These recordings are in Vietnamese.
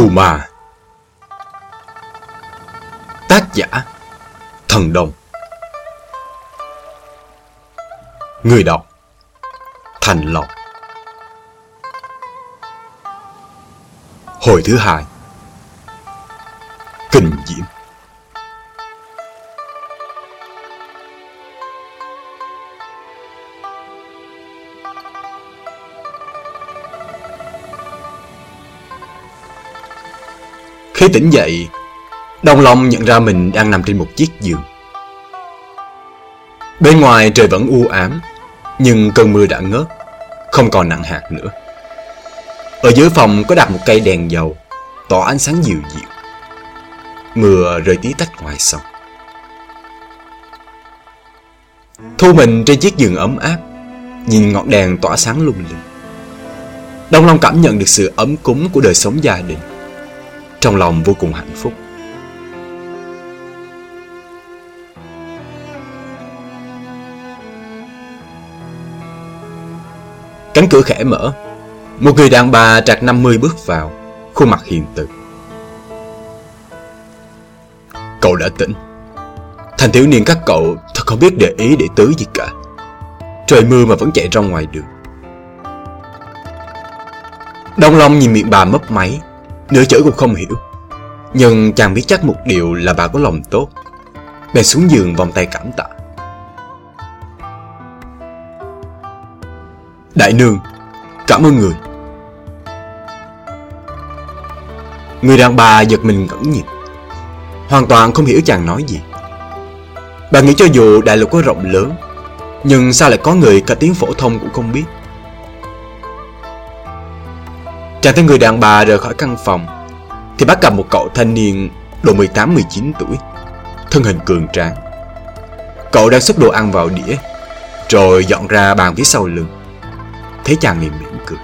Phù mà Tác giả, Thần đồng. Người đọc, Thành Lộc Hồi thứ hai. Kinh Diễm. Khi tỉnh dậy, Đông Long nhận ra mình đang nằm trên một chiếc giường. Bên ngoài trời vẫn u ám, nhưng cơn mưa đã ngớt, không còn nặng hạt nữa. Ở dưới phòng có đặt một cây đèn dầu, tỏ ánh sáng dịu dịu. Mưa rơi tí tách ngoài sông. Thu mình trên chiếc giường ấm áp, nhìn ngọn đèn tỏa sáng lung linh. Đông Long cảm nhận được sự ấm cúng của đời sống gia đình trong lòng vô cùng hạnh phúc. Cánh cửa khẽ mở, một người đàn bà trạc 50 bước vào, khuôn mặt hiền từ. Cậu đã tỉnh. Thành thiếu niên các cậu thật không biết để ý để tứ gì cả. Trời mưa mà vẫn chạy ra ngoài đường. Đông Long nhìn miệng bà mấp máy, Nửa chữ cũng không hiểu. Nhưng chàng biết chắc một điều là bà có lòng tốt. Bèn xuống giường vòng tay cảm tạ. Đại nương, Cảm ơn người. Người đàn bà giật mình ngẩn nhịp Hoàn toàn không hiểu chàng nói gì. Bà nghĩ cho dù đại lục có rộng lớn, Nhưng sao lại có người cả tiếng phổ thông cũng không biết. Chàng thấy người đàn bà rời khỏi căn phòng, Thì bắt gặp một cậu thanh niên độ 18-19 tuổi, Thân hình cường tráng. Cậu đang xúc đồ ăn vào đĩa, Rồi dọn ra bàn phía sau lưng. Thấy chàng liền mỉm cười.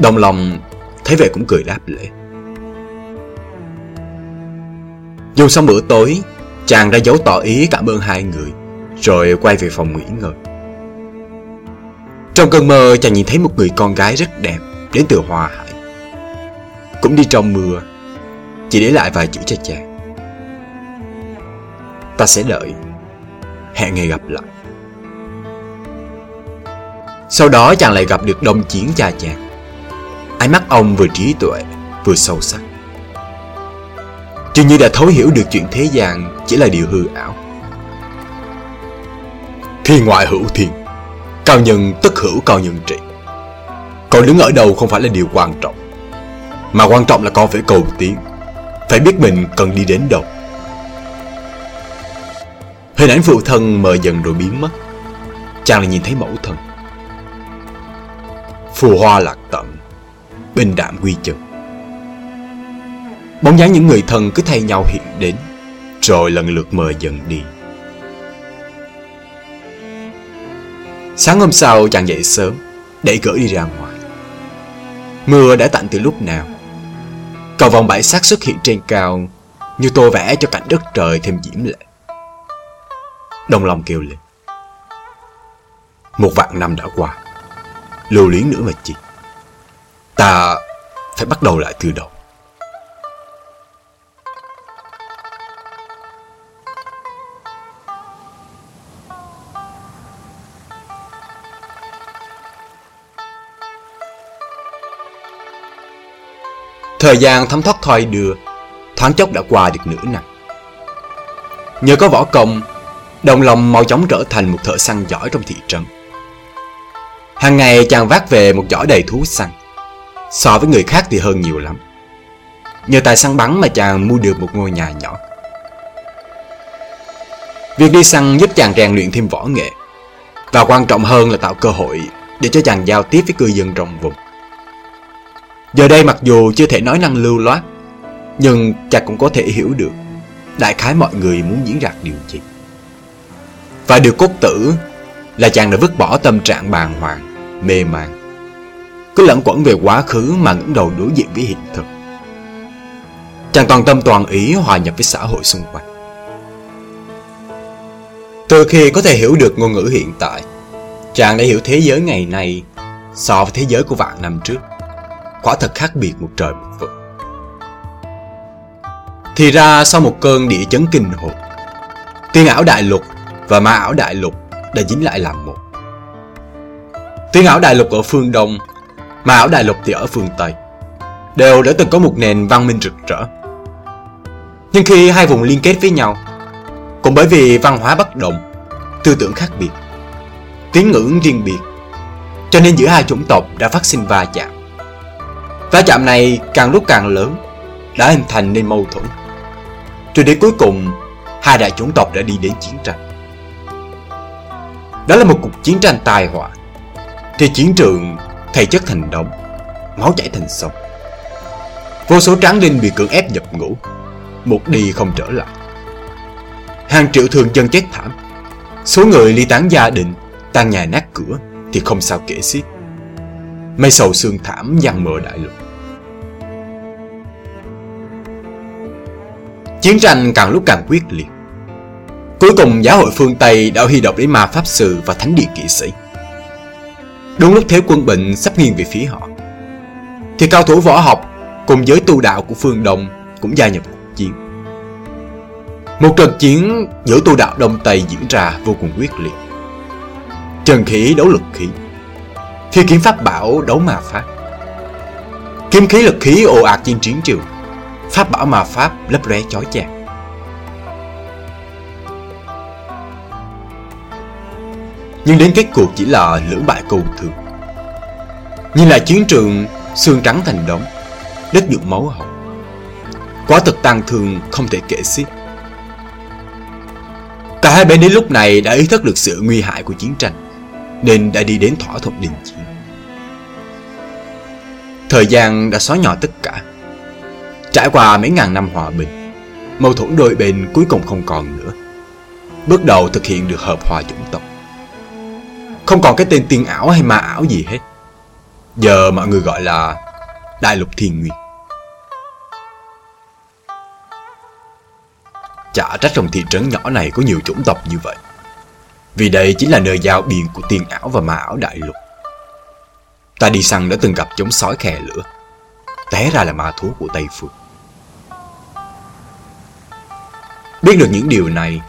Đồng lòng, thấy vậy cũng cười đáp lễ. Dùng xong bữa tối, Chàng ra dấu tỏ ý cảm ơn hai người, Rồi quay về phòng nghỉ ngơi trong cơn mơ, chàng nhìn thấy một người con gái rất đẹp Đến từ Hòa Hải. Cũng đi trong mưa, Chỉ để lại vài chữ cho chàng. Ta sẽ đợi, Hẹn ngày gặp lại. Sau đó, chàng lại gặp được đông chiến cha chàng. Ánh mắt ông vừa trí tuệ, Vừa sâu sắc. Dường như đã thấu hiểu được chuyện thế gian Chỉ là điều hư ảo. Thiên ngoại hữu thiên Cao nhân tất hữu cao nhân trị. Cậu đứng ở đâu không phải là điều quan trọng, Mà quan trọng là con phải cầu tiến, Phải biết mình cần đi đến đâu. Hình ảnh phụ thân mờ dần rồi biến mất. Chàng lại nhìn thấy mẫu thân. Phù hoa lạc tận Bình đạm quy chân Bóng dáng những người thân cứ thay nhau hiện đến, Rồi lần lượt mờ dần đi. Sáng hôm sau chàng dậy sớm, để gửi đi ra ngoài. Mưa đã tạnh từ lúc nào. Cầu vòng bãi sắc xuất hiện trên cao, Như tô vẽ cho cảnh đất trời thêm diễm lệ. Đồng lòng kêu lên. Một vạn năm đã qua, Lưu luyến nữa mà chi Ta phải bắt đầu lại từ đầu. Thời gian thấm thoát thoi đưa, thoáng chốc đã qua được nửa năm. Nhờ có võ công, đồng lòng mau chóng trở thành một thợ săn giỏi trong thị trấn. Hàng ngày chàng vác về một giỏ đầy thú săn, so với người khác thì hơn nhiều lắm. Nhờ tài săn bắn mà chàng mua được một ngôi nhà nhỏ. Việc đi săn giúp chàng rèn luyện thêm võ nghệ, và quan trọng hơn là tạo cơ hội để cho chàng giao tiếp với cư dân trong vùng. Giờ đây mặc dù chưa thể nói năng lưu loát, Nhưng chàng cũng có thể hiểu được Đại khái mọi người muốn diễn đạt điều gì. Và điều cốt tử Là chàng đã vứt bỏ tâm trạng bàng hoàng, Mê man, Cứ lẫn quẩn về quá khứ mà ngẩng đầu đối diện với hiện thực. Chàng toàn tâm toàn ý hòa nhập với xã hội xung quanh. Từ khi có thể hiểu được ngôn ngữ hiện tại, Chàng đã hiểu thế giới ngày nay So với thế giới của vạn năm trước quả thật khác biệt một trời một vực. Thì ra sau một cơn địa chấn kinh hồn, tiên ảo đại lục và ma ảo đại lục đã dính lại làm một. Tiên ảo đại lục ở phương Đông, ma ảo đại lục thì ở phương Tây, đều đã từng có một nền văn minh rực rỡ. Nhưng khi hai vùng liên kết với nhau, cũng bởi vì văn hóa bất đồng, tư tưởng khác biệt, tiếng ngữ riêng biệt, cho nên giữa hai chủng tộc đã phát sinh va chạm. Va chạm này càng lúc càng lớn, đã hình thành nên mâu thuẫn. Rồi đến cuối cùng, hai đại chủng tộc đã đi đến chiến tranh. Đó là một cuộc chiến tranh tai họa. Trên chiến trường, thầy chất thành đống, máu chảy thành sông. Vô số tráng linh bị cưỡng ép nhập ngũ, một đi không trở lại. Hàng triệu thường dân chết thảm, số người ly tán gia đình, tan nhà nát cửa thì không sao kể xiết. Mây sầu xương thảm giăng mờ đại lục. Chiến tranh càng lúc càng quyết liệt. Cuối cùng giáo hội phương Tây đã huy động đến ma pháp sư và thánh địa kỵ sĩ. Đúng lúc thế quân bệnh sắp nghiêng về phía họ, thì cao thủ võ học cùng giới tu đạo của phương Đông cũng gia nhập cuộc chiến. Một trận chiến giữa tu đạo Đông Tây diễn ra vô cùng quyết liệt. Trần khí đấu lực khí, thi kiếm pháp bảo đấu ma pháp. Kiếm khí lực khí ồ ạt trên chiến trường, pháp bảo mà pháp lấp lóe chói chang. Nhưng đến kết cuộc chỉ là lưỡng bại cầu thường. như là chiến trường xương trắng thành đống, đất nhuộm máu hồng. Quá thực tàn thương không thể kể xiết. Cả hai bên đến lúc này đã ý thức được sự nguy hại của chiến tranh, nên đã đi đến thỏa thuận đình chiến. Thời gian đã xóa nhỏ tất cả. Trải qua mấy ngàn năm hòa bình, mâu thuẫn đôi bên cuối cùng không còn nữa. Bước đầu thực hiện được hợp hòa chủng tộc. Không còn cái tên tiên ảo hay ma ảo gì hết. Giờ mọi người gọi là Đại lục Thiên Nguyên. Chả trách trong thị trấn nhỏ này có nhiều chủng tộc như vậy. Vì đây chính là nơi giao biên của tiên ảo và ma ảo đại lục. Ta đi săn đã từng gặp chống sói khè lửa. Té ra là ma thú của Tây Phương. Biết được những điều này,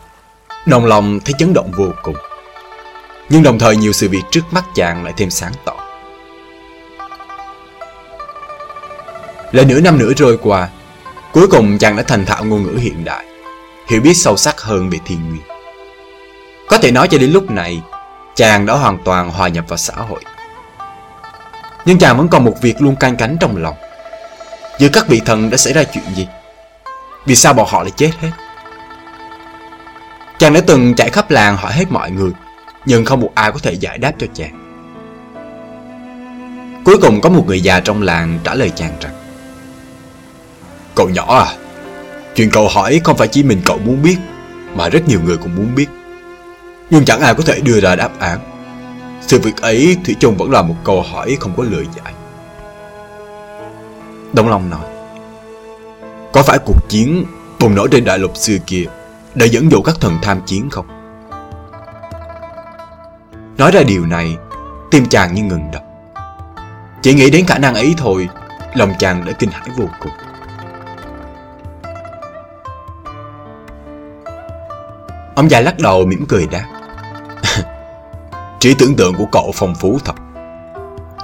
đồng lòng thấy chấn động vô cùng. Nhưng đồng thời nhiều sự việc trước mắt chàng lại thêm sáng tỏ. Lại nửa năm nữa trôi qua, cuối cùng chàng đã thành thạo ngôn ngữ hiện đại, hiểu biết sâu sắc hơn về thiên nguyên. Có thể nói cho đến lúc này, chàng đã hoàn toàn hòa nhập vào xã hội. Nhưng chàng vẫn còn một việc luôn canh cánh trong lòng. Giữa các vị thần đã xảy ra chuyện gì? Vì sao bọn họ lại chết hết? Chàng đã từng chạy khắp làng hỏi hết mọi người, nhưng không một ai có thể giải đáp cho chàng. Cuối cùng có một người già trong làng trả lời chàng rằng Cậu nhỏ à, chuyện cậu hỏi không phải chỉ mình cậu muốn biết, mà rất nhiều người cũng muốn biết. Nhưng chẳng ai có thể đưa ra đáp án. Sự việc ấy Thủy chung vẫn là một câu hỏi không có lời giải. Đông Long nói Có phải cuộc chiến bùng nổ trên đại lục xưa kia để dẫn dụ các thần tham chiến không? Nói ra điều này, tim chàng như ngừng đập. Chỉ nghĩ đến khả năng ấy thôi, lòng chàng đã kinh hãi vô cùng. Ông già lắc đầu mỉm cười đáp. Trí tưởng tượng của cậu phong phú thật.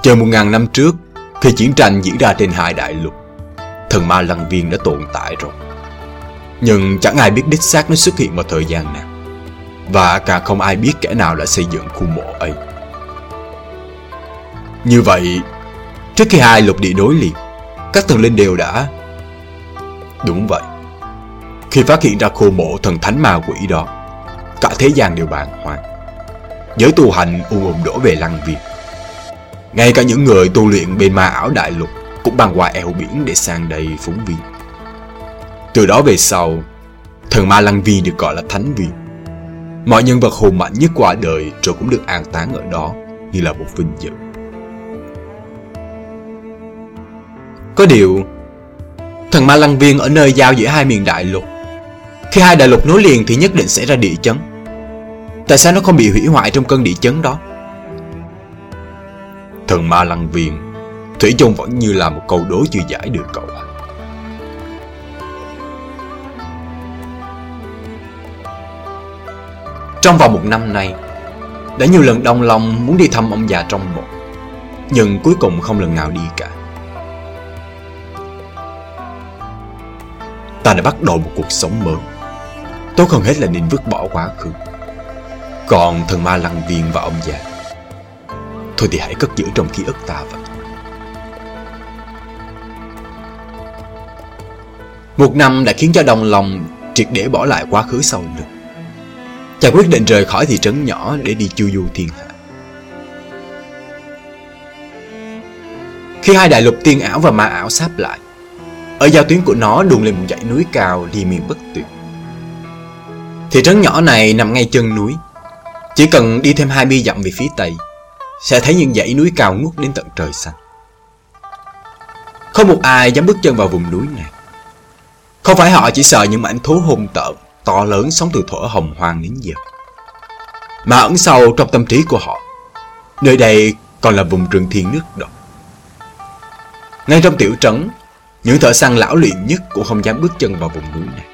Chờ một ngàn năm trước, khi chiến tranh diễn ra trên hai đại lục, thần ma lăng viên đã tồn tại rồi. Nhưng chẳng ai biết đích xác nó xuất hiện vào thời gian nào. Và càng không ai biết kẻ nào đã xây dựng khu mộ ấy. Như vậy, trước khi hai lục địa đối liền, các thần linh đều đã... Đúng vậy. Khi phát hiện ra khu mộ thần thánh ma quỷ đó, cả thế gian đều bàng hoàng. Giới tu hành ùn ùn đổ về lăng việt. Ngay cả những người tu luyện bên ma ảo đại lục cũng băng qua eo biển để sang đây phúng viên. Từ đó về sau, thần ma lăng vi được gọi là thánh vi Mọi nhân vật hùng mạnh nhất qua đời rồi cũng được an táng ở đó như là một vinh dự. Có điều, thần ma lăng viên ở nơi giao giữa hai miền đại lục. Khi hai đại lục nối liền thì nhất định sẽ ra địa chấn. Tại sao nó không bị hủy hoại trong cơn địa chấn đó? Thần ma lăng viên Thủy chung vẫn như là một câu đố chưa giải được cậu à. Trong vòng một năm nay, đã nhiều lần Đông lòng muốn đi thăm ông già trong mộ, nhưng cuối cùng không lần nào đi cả. Ta đã bắt đầu một cuộc sống mới. Tốt hơn hết là nên vứt bỏ quá khứ. Còn thần ma lăng viên và ông già, thôi thì hãy cất giữ trong ký ức ta vậy. Một năm đã khiến cho Đông lòng triệt để bỏ lại quá khứ sau lưng. Chàng quyết định rời khỏi thị trấn nhỏ để đi chu du thiên hạ. Khi hai đại lục tiên ảo và ma ảo sáp lại, ở giao tuyến của nó đùn lên một dãy núi cao đi miền bất tuyệt. Thị trấn nhỏ này nằm ngay chân núi, chỉ cần đi thêm 20 dặm về phía tây, sẽ thấy những dãy núi cao ngút đến tận trời xanh. Không một ai dám bước chân vào vùng núi này. Không phải họ chỉ sợ những mảnh thú hung tợn to lớn sống từ thuở hồng hoang đến giờ. Mà ẩn sâu trong tâm trí của họ, nơi đây còn là vùng rừng thiên nước độc. Ngay trong tiểu trấn, những thợ săn lão luyện nhất cũng không dám bước chân vào vùng núi này.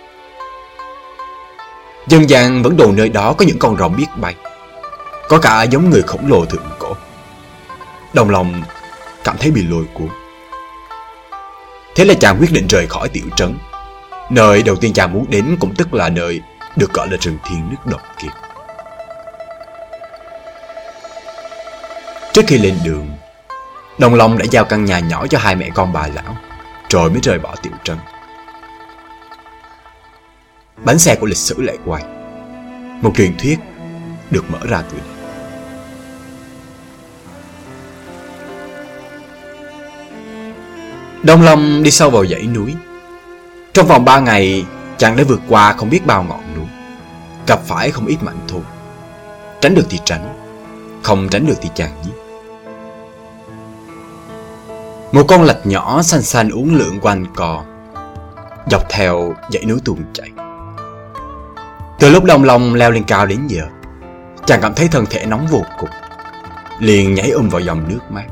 Dân gian vẫn đồn nơi đó có những con rồng biết bay, có cả giống người khổng lồ thượng cổ. Đồng lòng cảm thấy bị lôi cuốn. Thế là chàng quyết định rời khỏi tiểu trấn Nơi đầu tiên chàng muốn đến cũng tức là nơi được gọi là rừng thiên nước độc kia. Trước khi lên đường, Đồng Long đã giao căn nhà nhỏ cho hai mẹ con bà lão, rồi mới rời bỏ tiểu trấn. Bánh xe của lịch sử lại quay. Một truyền thuyết được mở ra từ đây. Đông Long đi sâu vào dãy núi trong vòng 3 ngày, chàng đã vượt qua không biết bao ngọn núi, gặp phải không ít mạnh thù. Tránh được thì tránh, không tránh được thì chàng giết. Một con lạch nhỏ xanh xanh uống lượng quanh cò, dọc theo dãy núi tuôn chảy. Từ lúc đồng lòng leo lên cao đến giờ, chàng cảm thấy thân thể nóng vô cùng, liền nhảy ôm vào dòng nước mát.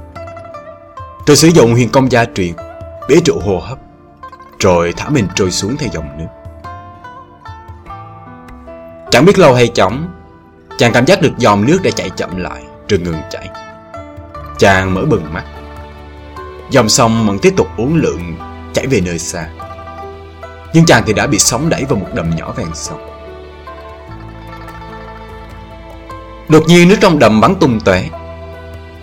tôi sử dụng huyền công gia truyền, bế trụ hô hấp, rồi thả mình trôi xuống theo dòng nước. Chẳng biết lâu hay chóng, chàng cảm giác được dòng nước đã chạy chậm lại, rồi ngừng chảy. Chàng mở bừng mắt. Dòng sông vẫn tiếp tục uốn lượn, chảy về nơi xa. Nhưng chàng thì đã bị sóng đẩy vào một đầm nhỏ ven sông. Đột nhiên nước trong đầm bắn tung tóe.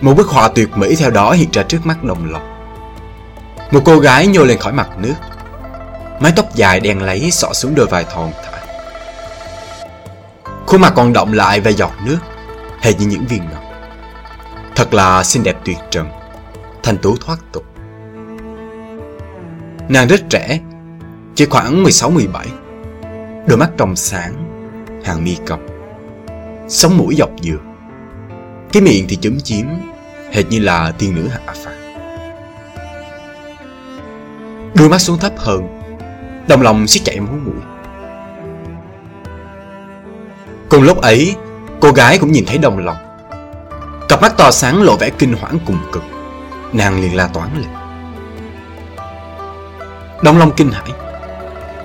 Một bức họa tuyệt mỹ theo đó hiện ra trước mắt đồng lòng. Một cô gái nhô lên khỏi mặt nước Mái tóc dài đen lấy xỏ xuống đôi vai thon thả. Khuôn mặt còn động lại và giọt nước, Hệt như những viên ngọc Thật là xinh đẹp tuyệt trần, Thanh tú thoát tục. Nàng rất trẻ, Chỉ khoảng 16-17 Đôi mắt trong sáng, Hàng mi cong, Sống mũi dọc dừa Cái miệng thì chấm chím, Hệt như là tiên nữ hạ phàm. Đôi mắt xuống thấp hơn Đồng lòng siết chạy máu mũi Cùng lúc ấy, Cô gái cũng nhìn thấy đồng lòng. Cặp mắt to sáng lộ vẻ kinh hoảng cùng cực. Nàng liền la toán lên. Đồng Long kinh hãi.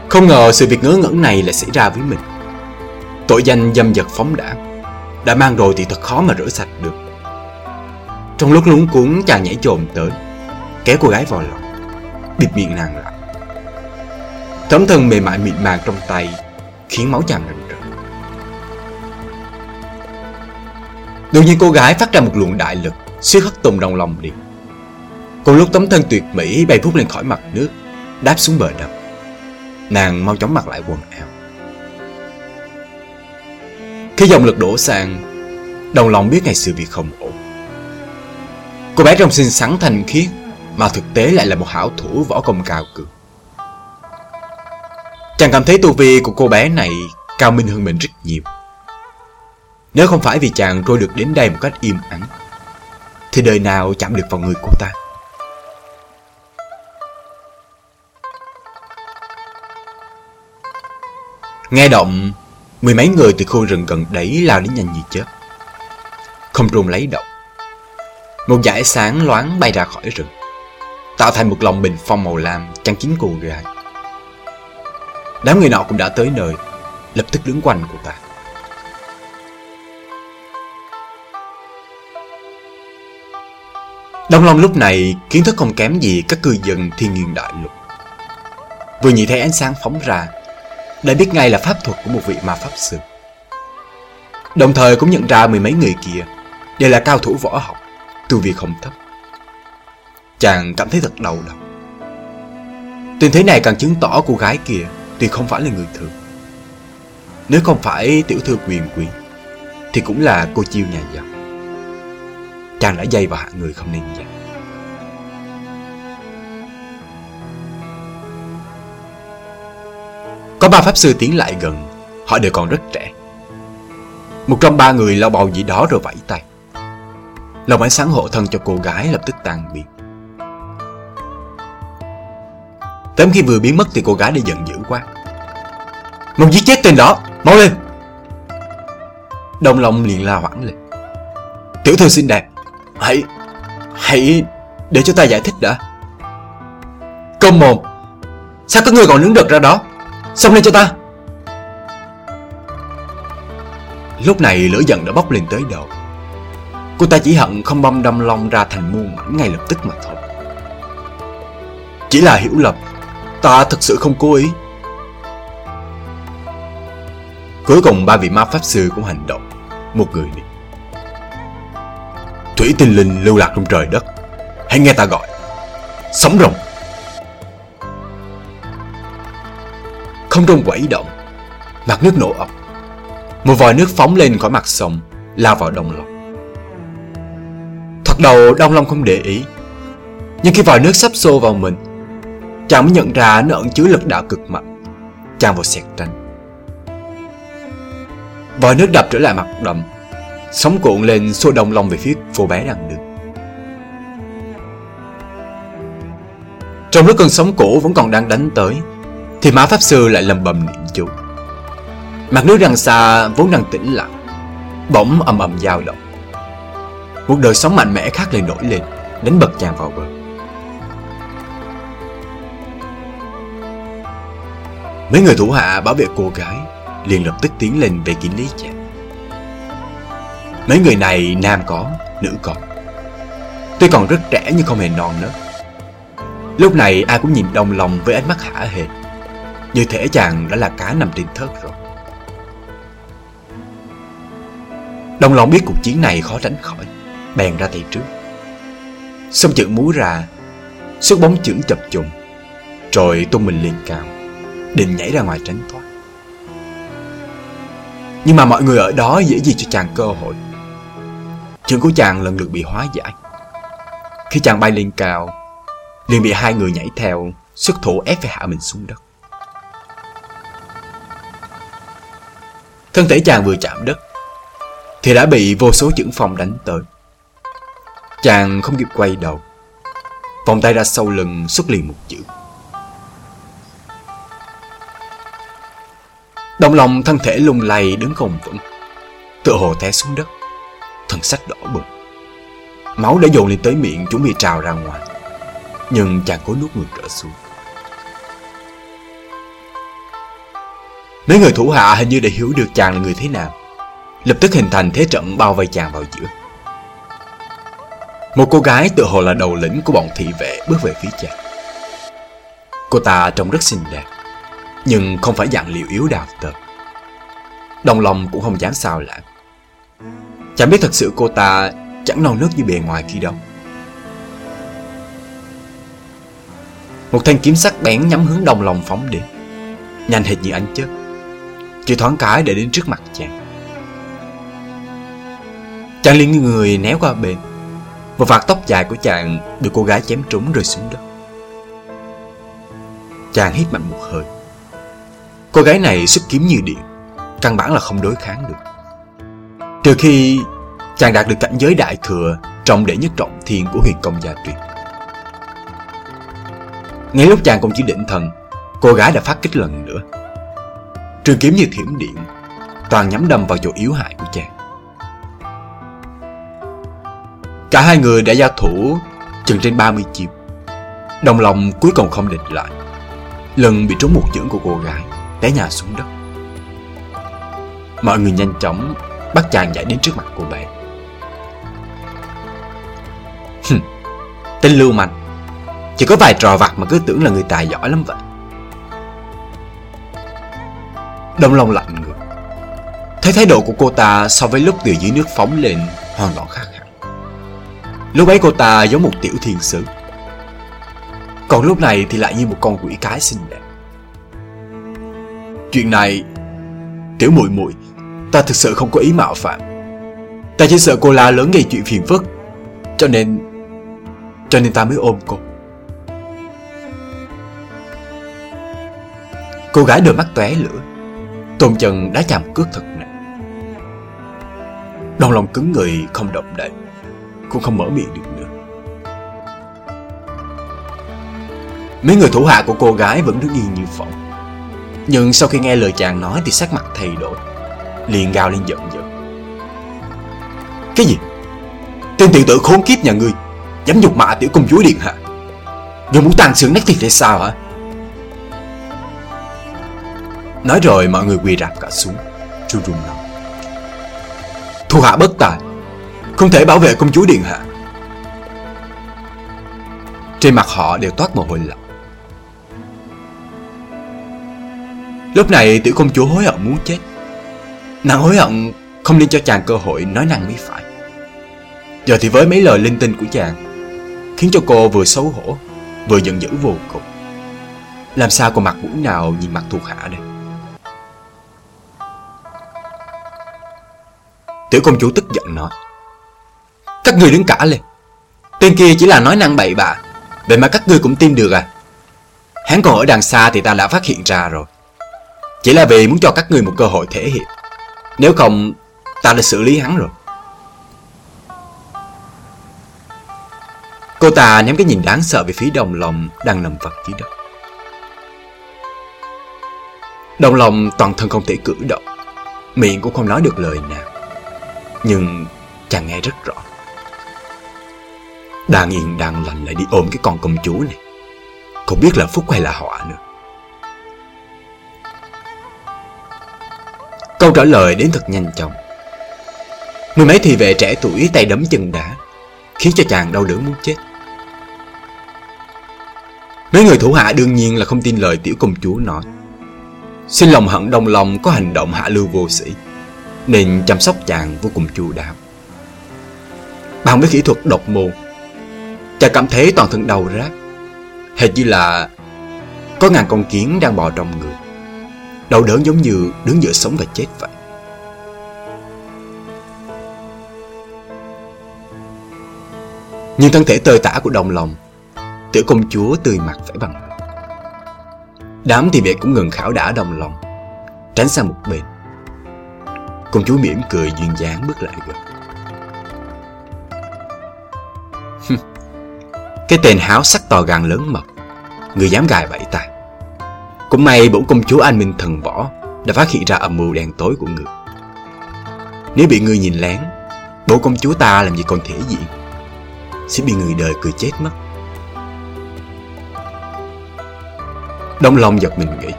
Không ngờ sự việc ngớ ngẩn này lại xảy ra với mình. Tội danh dâm dật phóng đảng Đã mang rồi thì thật khó mà rửa sạch được. Trong lúc lúng cuốn chàng nhảy trồm tới, Kéo cô gái vào lòng, Bịt miệng nàng lại. Tấm thân mềm mại mịn màng trong tay, Khiến máu chàng rần rần Đột nhiên cô gái phát ra một luồng đại lực Suýt hất tùng đồng lòng đi Cùng lúc tấm thân tuyệt mỹ bay vút lên khỏi mặt nước, Đáp xuống bờ đầm Nàng mau chóng mặc lại quần áo. Khi dòng lực đổ sang, Đồng lòng biết ngày sự việc không ổn. Cô bé trông xinh xắn thanh khiết, Mà thực tế lại là một hảo thủ võ công cao cường. Chàng cảm thấy tu vi của cô bé này cao minh hơn mình rất nhiều. Nếu không phải vì chàng trôi được đến đây một cách im ắng, thì đời nào chạm được vào người cô ta. Nghe động, mười mấy người từ khu rừng gần đấy lao đến nhanh như chớp. Không trung lấy động. Một dải sáng loáng bay ra khỏi rừng, tạo thành một lòng bình phong màu lam chăn kín cô gái. Đám người nọ cũng đã tới nơi, lập tức đứng quanh cô ta. Đông Long lúc này kiến thức không kém gì các cư dân thiên nhiên đại lục. Vừa nhìn thấy ánh sáng phóng ra, đã biết ngay là pháp thuật của một vị ma pháp sư. Đồng thời cũng nhận ra mười mấy người kia đều là cao thủ võ học, tu vi không thấp. Chàng cảm thấy thật đầu lòng Tình thế này càng chứng tỏ cô gái kia tuy không phải là người thường. Nếu không phải tiểu thư quyền quý, thì cũng là cô chiêu nhà giàu. Chàng đã dây vào hạng người không nên vậy. Có ba pháp sư tiến lại gần, họ đều còn rất trẻ. Một trong ba người lau bầu gì đó rồi vẫy tay. Lòng ánh sáng hộ thân cho cô gái lập tức tan biến. Tấm khi vừa biến mất thì cô gái đã giận dữ quá. Một giết chết tên đó, mau lên! Đông Long liền la hoảng lên. Tiểu thư xinh đẹp, hãy, hãy để cho ta giải thích đã. Công mồm, sao các ngươi còn đứng đợt ra đó? Xông lên cho ta! Lúc này lửa giận đã bốc lên tới đầu Cô ta chỉ hận không băm đâm long ra thành muôn mảnh ngay lập tức mà thôi Chỉ là hiểu lầm Ta thật sự không cố ý. Cuối cùng ba vị ma pháp sư cũng hành động. Một người đi. Thủy tinh linh lưu lạc trong trời đất. Hãy nghe ta gọi. Sống rồng. Không trung quẩy động. Mặt nước nổ ập. Một vòi nước phóng lên khỏi mặt sông, Lao vào Đông Long. Thật đầu Đông Long không để ý, Nhưng khi vòi nước sắp xô vào mình Chàng mới nhận ra nó ẩn chứa lực đạo cực mạnh. Chàng vào xẹt tranh. Vòi nước đập trở lại mặt đầm. Sóng cuộn lên xô Đông lòng về phía cô bé đang đứng. Trong lúc cơn sóng cổ vẫn còn đang đánh tới, Thì má Pháp Sư lại lầm bầm niệm chú. Mặt nước đằng xa vốn đang tĩnh lặng, Bỗng ầm ầm dao động. Một đời sóng mạnh mẽ khác lại nổi lên, Đánh bật chàng vào bờ. Mấy người thủ hạ bảo vệ cô gái liền lập tức tiến lên về kín lý chàng. Mấy người này nam có, nữ có. Tuy còn rất trẻ nhưng không hề non nớt. Lúc này ai cũng nhìn đồng lòng với ánh mắt hả hề Như thể chàng đã là cá nằm trên thớt rồi. Đồng lòng biết cuộc chiến này khó tránh khỏi Bèn ra tay trước. Xong chữ múa ra Xuất bóng chưởng chập trùng Rồi tung mình lên cao. Định nhảy ra ngoài tránh thoát Nhưng mà mọi người ở đó dễ gì cho chàng cơ hội Chưởng của chàng lần lượt bị hóa giải Khi chàng bay lên cao, liền bị hai người nhảy theo, Xuất thủ ép phải hạ mình xuống đất Thân thể chàng vừa chạm đất, thì đã bị vô số chưởng phòng đánh tới. Chàng không kịp quay đầu. Vòng tay ra sau lưng xuất liền một chữ. Đồng lòng thân thể lung lay đứng không vững. Tựa hồ té xuống đất. Thần sắc đỏ bừng. Máu đã dồn lên tới miệng chuẩn bị trào ra ngoài. Nhưng chàng cố nuốt ngược trở xuống. Mấy người thủ hạ hình như đã hiểu được chàng là người thế nào lập tức hình thành thế trận bao vây chàng vào giữa. Một cô gái tự hồ là đầu lĩnh của bọn thị vệ bước về phía chàng. Cô ta trông rất xinh đẹp, nhưng không phải dạng liệu yếu đào tờ. Đồng lòng cũng không dám sao lãng. Chẳng biết thật sự cô ta chẳng non nước như bề ngoài khi đâu. Một thanh kiếm sắc bén nhắm hướng đồng lòng phóng đi, nhanh hệt như ánh chớp. Chỉ thoáng cái để đến trước mặt chàng. Chàng liền người néo qua bên Một vạt tóc dài của chàng Được cô gái chém trúng rơi xuống đất Chàng hít mạnh một hơi Cô gái này xuất kiếm như điện Căn bản là không đối kháng được. Trừ khi chàng đạt được cảnh giới đại thừa Trong đệ nhất trọng thiên của huyền công gia truyền. Ngay lúc chàng còn chỉ định thần Cô gái đã phát kích lần nữa. Trường kiếm như thiểm điện Toàn nhắm đâm vào chỗ yếu hại của chàng. Cả hai người đã giao thủ chừng trên 30 chiêu, Đồng lòng cuối cùng không địch lại Lần bị trúng một chưởng của cô gái. Té nhà xuống đất. Mọi người nhanh chóng Bắt chàng giải đến trước mặt cô bé. Tên lưu manh. Chỉ có vài trò vặt mà cứ tưởng là người tài giỏi lắm vậy. Đông Long lạnh người Thấy thái độ của cô ta so với lúc từ dưới nước phóng lên Hoàn toàn khác hẳn. Lúc ấy cô ta giống một tiểu thiên sứ. Còn lúc này thì lại như một con quỷ cái xinh đẹp. Chuyện này, Tiểu muội muội, Ta thực sự không có ý mạo phạm. Ta chỉ sợ cô la lớn gây chuyện phiền phức, Cho nên Cho nên ta mới ôm cô. Cô gái đôi mắt tóe lửa, Tôn chân đã chạm cước thật nặng. Đồng lòng cứng người, không động đậy, Cũng không mở miệng được nữa. Mấy người thủ hạ của cô gái vẫn đứng yên như phỏng. Nhưng sau khi nghe lời chàng nói thì sắc mặt thay đổi, liền gào lên giận dữ. Cái gì? Tên tiểu tử khốn kiếp nhà ngươi, Dám nhục mạ tiểu công chúa điện hạ? Ngươi muốn tàn xương nát thịt hay sao hả? Nói rồi mọi người quỳ rạp cả xuống, Run rung nói. Thu hạ bất tài, Không thể bảo vệ công chúa điện hạ. Trên mặt họ đều toát mồ hôi lạnh. Lúc này tiểu công chúa hối hận muốn chết. Nàng hối hận không nên cho chàng cơ hội nói năng mới phải. Giờ thì với mấy lời linh tinh của chàng, Khiến cho cô vừa xấu hổ, Vừa giận dữ vô cùng. Làm sao còn mặt mũi nào nhìn mặt thuộc hạ đây? Tiểu công chúa tức giận nói, Các người đứng cả lên. Tên kia chỉ là nói năng bậy bạ, Vậy mà các ngươi cũng tin được à? Hắn còn ở đằng xa thì ta đã phát hiện ra rồi. Chỉ là vì muốn cho các người một cơ hội thể hiện. Nếu không, Ta đã xử lý hắn rồi. Cô ta ném cái nhìn đáng sợ về phía đồng lòng Đang nằm vật dưới đất. Đồng lòng toàn thân không thể cử động. Miệng cũng không nói được lời nào. Nhưng chàng nghe rất rõ. Đang yên đang lành lại đi ôm cái con công chúa này. Không biết là phúc hay là họa nữa. Câu trả lời đến thật nhanh chóng. Mười mấy thị vệ trẻ tuổi, tay đấm chân đá, Khiến cho chàng đau đớn muốn chết. Mấy người thủ hạ đương nhiên là không tin lời tiểu công chúa nói. Xin lòng hận đồng lòng, có hành động hạ lưu vô sĩ Nên chăm sóc chàng vô cùng chu đáo. Bằng với kỹ thuật độc môn Chàng cảm thấy toàn thân đau rát, Hệt như là Có ngàn con kiến đang bò trong người. Đau đớn giống như đứng giữa sống và chết vậy. Nhưng thân thể tơi tả của đồng lòng, Tiểu công chúa tươi mặt vẽ bằng. Đám thì vệ cũng ngừng khảo đã đồng lòng, Tránh sang một bên. Công chúa mỉm cười duyên dáng bước lại gần. Cái tên háo sắc to gan lớn mật Người dám gài bẫy tài. Cũng may bổn công chúa anh minh thần võ Đã phát hiện ra âm mưu đen tối của người. Nếu bị người nhìn lén bổ công chúa ta làm gì còn thể diện? Sẽ bị người đời cười chết mất. Đông Long giật mình nghĩ.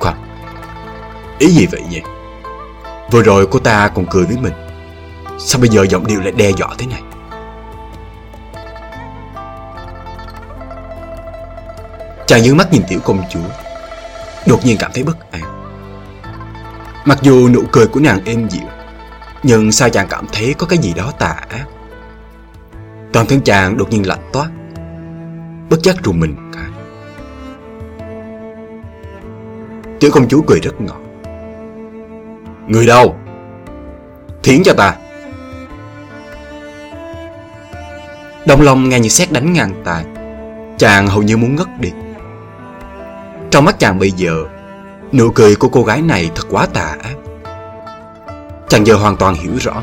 Khoan, Ý gì vậy nhỉ? Vừa rồi cô ta còn cười với mình. Sao bây giờ giọng điệu lại đe dọa thế này? Chàng dương mắt nhìn tiểu công chúa. Đột nhiên cảm thấy bất an. Mặc dù nụ cười của nàng êm dịu, Nhưng sao chàng cảm thấy có cái gì đó tà ác? Toàn thân chàng đột nhiên lạnh toát, Bất giác rùng mình cả Tiểu công chúa cười rất ngọt. Người đâu? Thiến cho ta. Đông Long nghe như xét đánh ngang tài Chàng hầu như muốn ngất đi. Trong mắt chàng bây giờ, Nụ cười của cô gái này thật quá tà ác. Chàng giờ hoàn toàn hiểu rõ,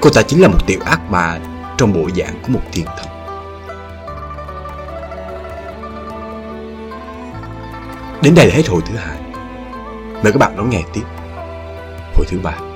Cô ta chính là một tiểu ác ma Trong bộ dạng của một thiên thần. Đến đây là hết hồi thứ hai. Mời các bạn đón nghe tiếp, Hồi thứ ba.